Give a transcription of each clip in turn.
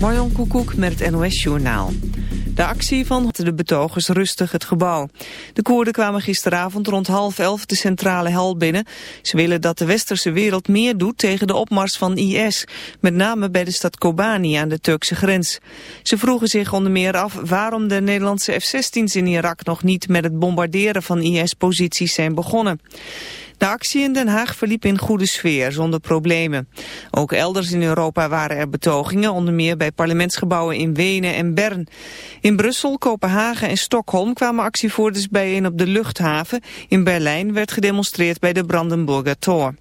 Marjon Koekoek met het NOS-journaal. De actie van de betogers rustig het gebouw. De Koerden kwamen gisteravond rond half elf de centrale hal binnen. Ze willen dat de westerse wereld meer doet tegen de opmars van IS. Met name bij de stad Kobani aan de Turkse grens. Ze vroegen zich onder meer af waarom de Nederlandse F-16's in Irak nog niet met het bombarderen van IS-posities zijn begonnen. De actie in Den Haag verliep in goede sfeer, zonder problemen. Ook elders in Europa waren er betogingen, onder meer bij parlementsgebouwen in Wenen en Bern. In Brussel, Kopenhagen en Stockholm kwamen actievoerders bijeen op de luchthaven. In Berlijn werd gedemonstreerd bij de Brandenburger Tor.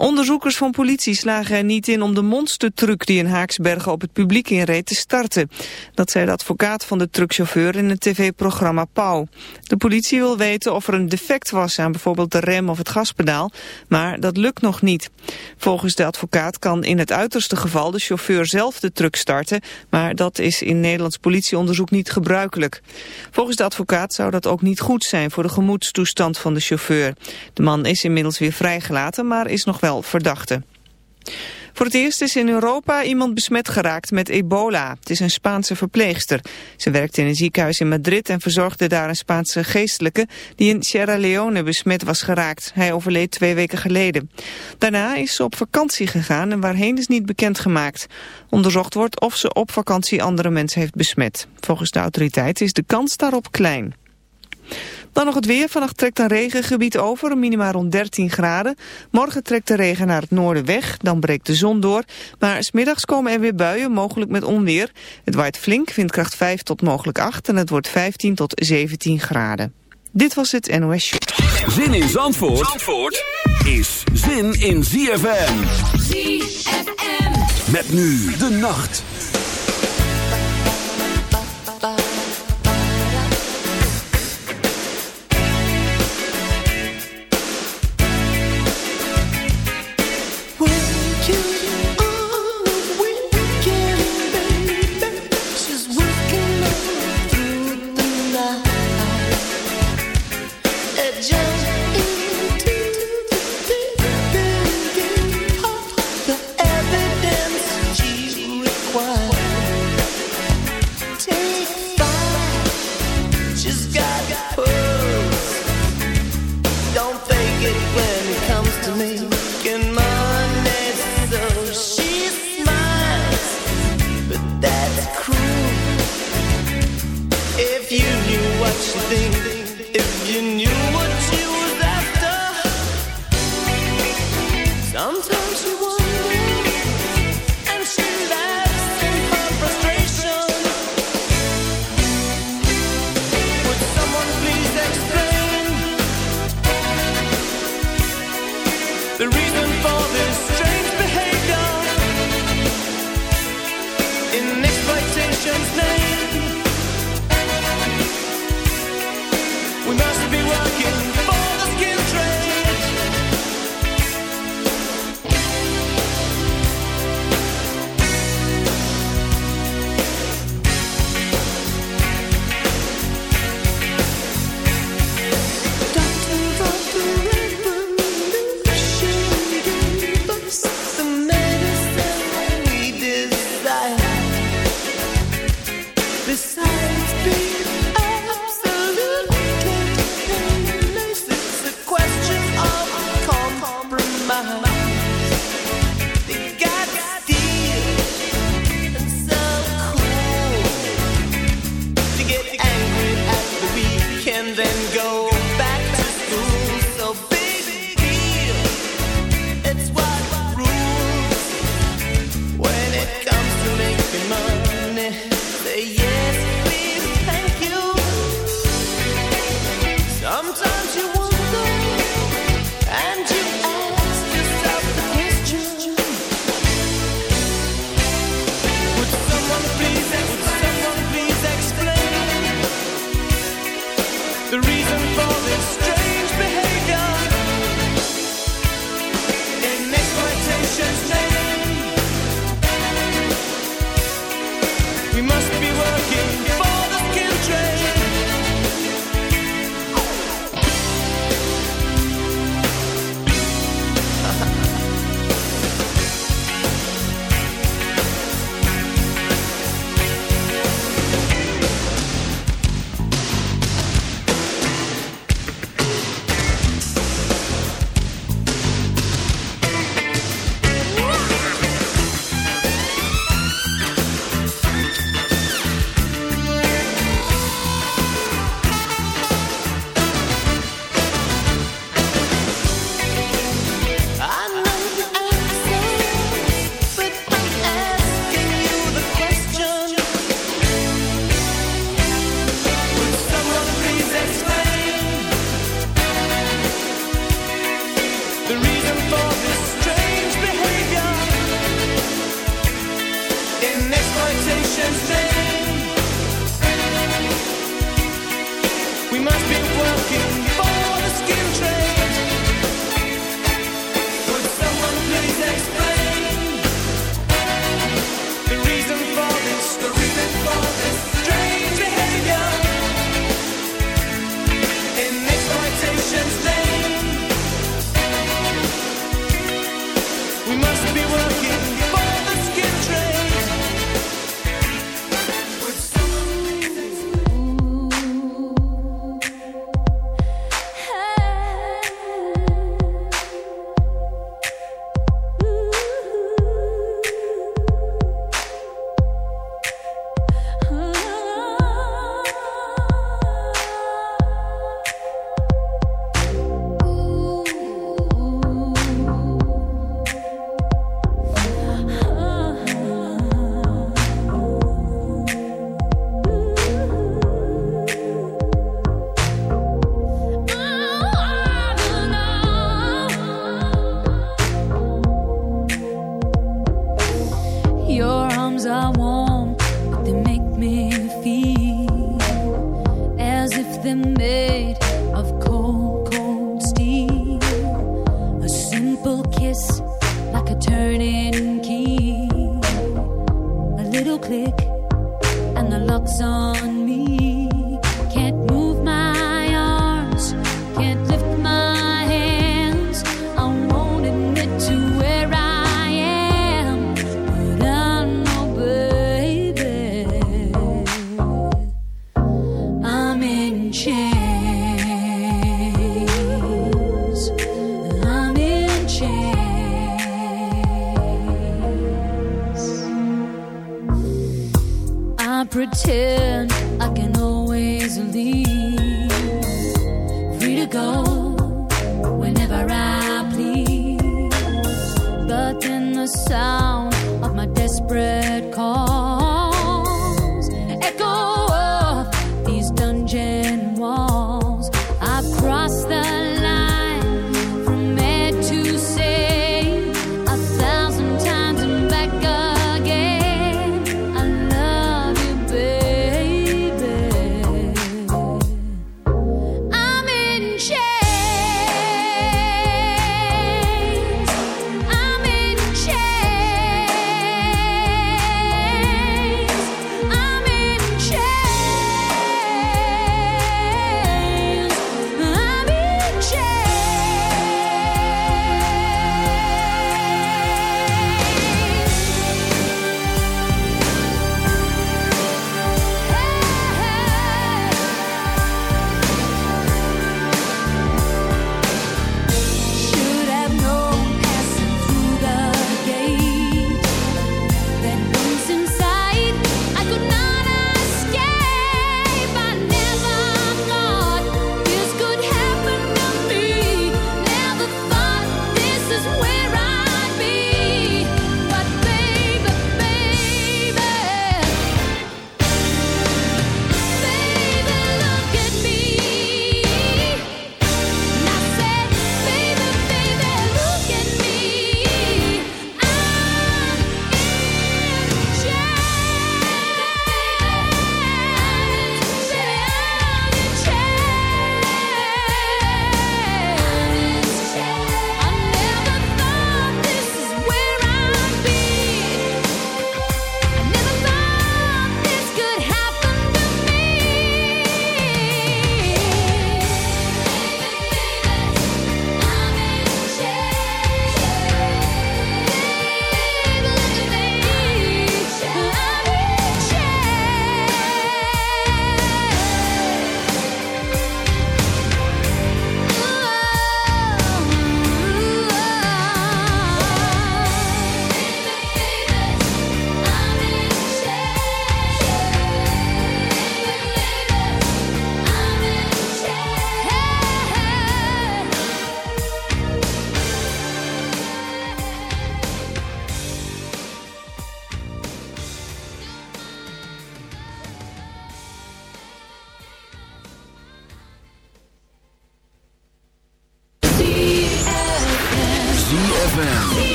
Onderzoekers van politie slagen er niet in om de monstertruck die in Haaksbergen op het publiek inreed te starten. Dat zei de advocaat van de truckchauffeur in het tv-programma Pauw. De politie wil weten of er een defect was aan bijvoorbeeld de rem of het gaspedaal, maar dat lukt nog niet. Volgens de advocaat kan in het uiterste geval de chauffeur zelf de truck starten, maar dat is in Nederlands politieonderzoek niet gebruikelijk. Volgens de advocaat zou dat ook niet goed zijn voor de gemoedstoestand van de chauffeur. De man is inmiddels weer vrijgelaten, maar is nog wel verdachte. Voor het eerst is in Europa iemand besmet geraakt met ebola. Het is een Spaanse verpleegster. Ze werkte in een ziekenhuis in Madrid en verzorgde daar een Spaanse geestelijke die in Sierra Leone besmet was geraakt. Hij overleed twee weken geleden. Daarna is ze op vakantie gegaan en waarheen is niet bekendgemaakt. Onderzocht wordt of ze op vakantie andere mensen heeft besmet. Volgens de autoriteit is de kans daarop klein. Dan nog het weer. Vannacht trekt een regengebied over, minimaal rond 13 graden. Morgen trekt de regen naar het noorden weg, dan breekt de zon door. Maar smiddags komen er weer buien, mogelijk met onweer. Het waait flink, windkracht 5 tot mogelijk 8 en het wordt 15 tot 17 graden. Dit was het NOS Show. Zin in Zandvoort, Zandvoort is zin in ZFM. ZFM. Met nu de nacht.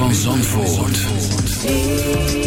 van Zandvoort.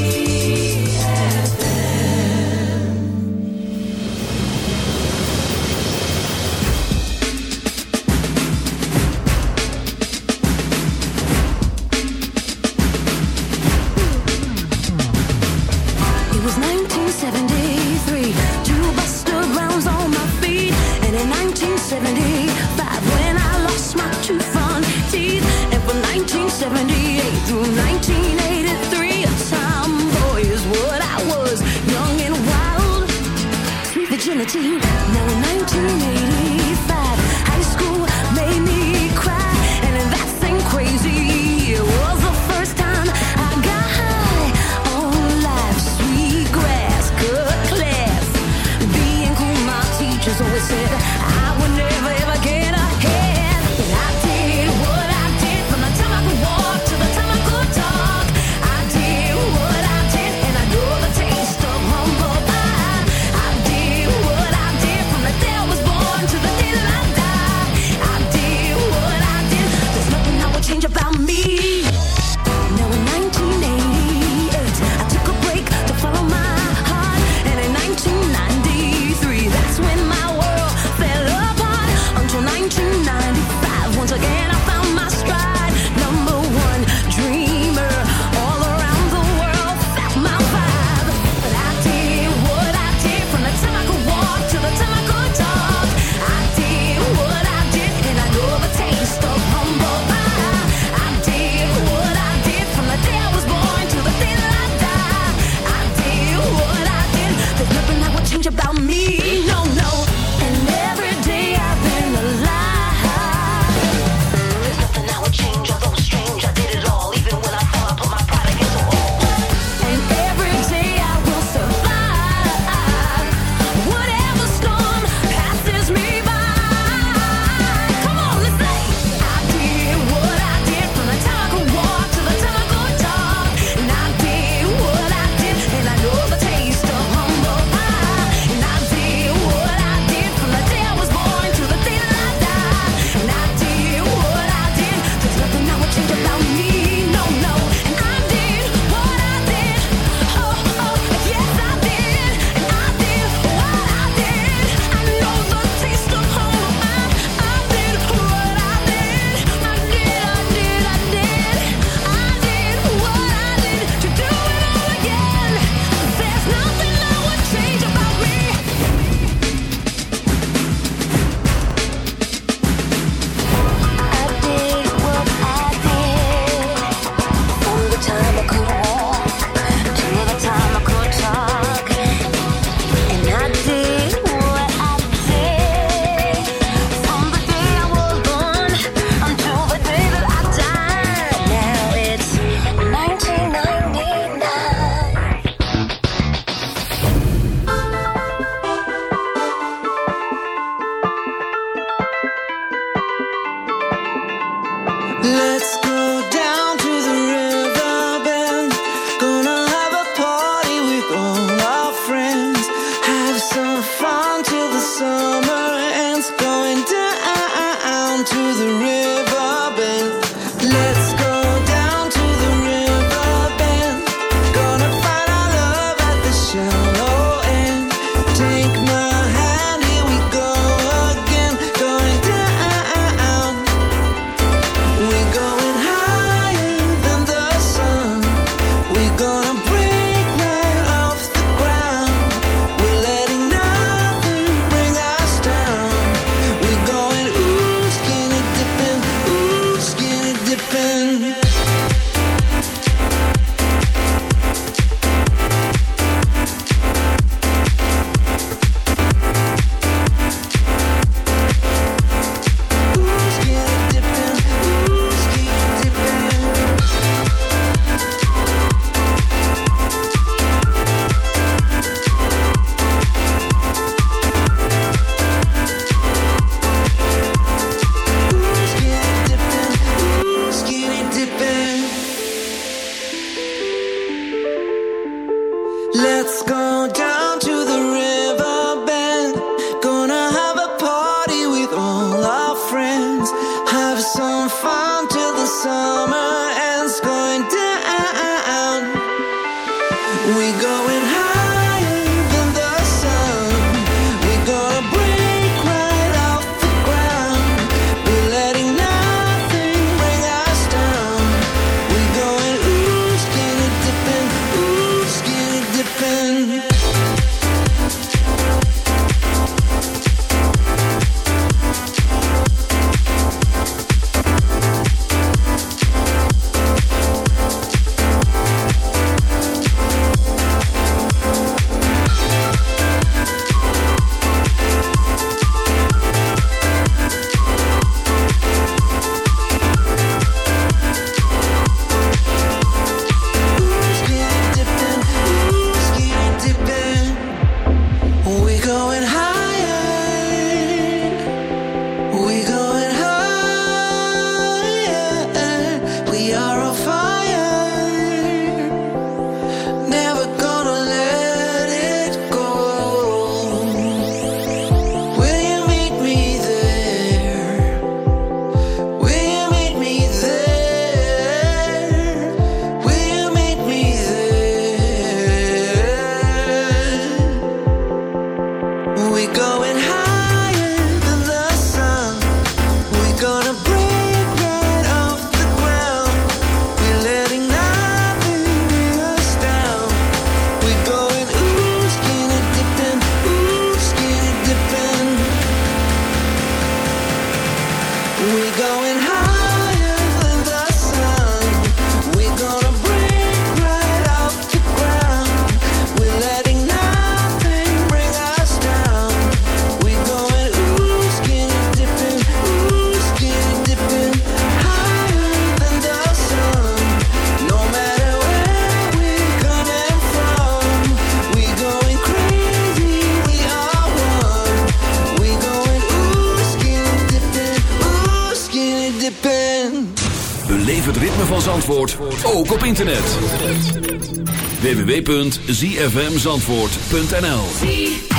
www.zfmzandvoort.nl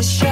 the shouting,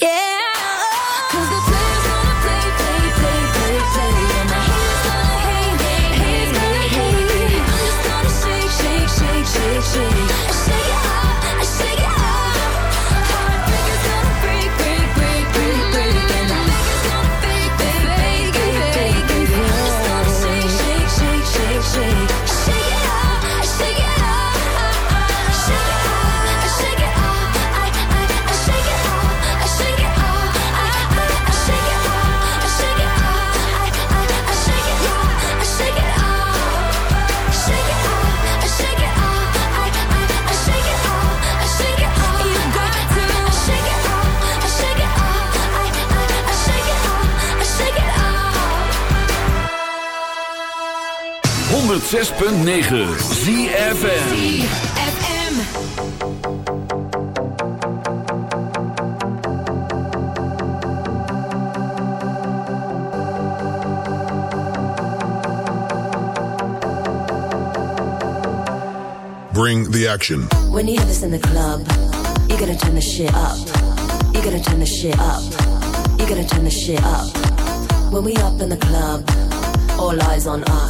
Yeah. 106.9 ZFM. FM. Bring the action. When you have this in the club, you're gonna turn the shit up. You're gonna turn the shit up. You're gonna turn the shit up. When we up in the club, all eyes on us.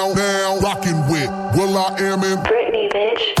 rocking will.i.am in Britney, bitch.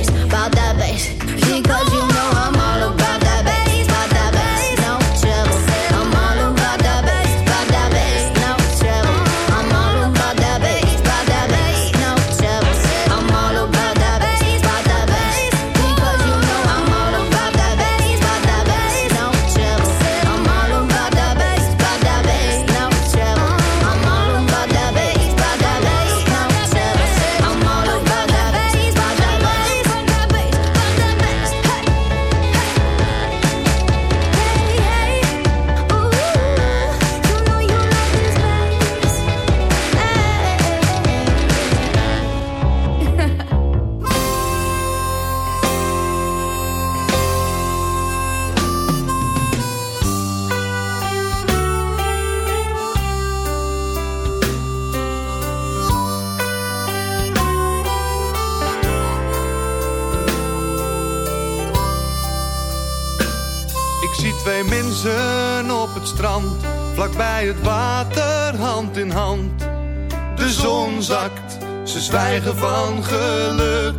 zwijgen van geluk.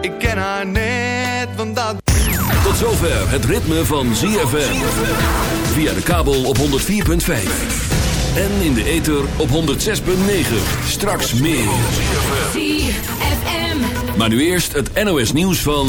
Ik ken haar net, want dat... Tot zover het ritme van ZFM. Via de kabel op 104.5. En in de ether op 106.9. Straks meer. ZFM. Maar nu eerst het NOS nieuws van...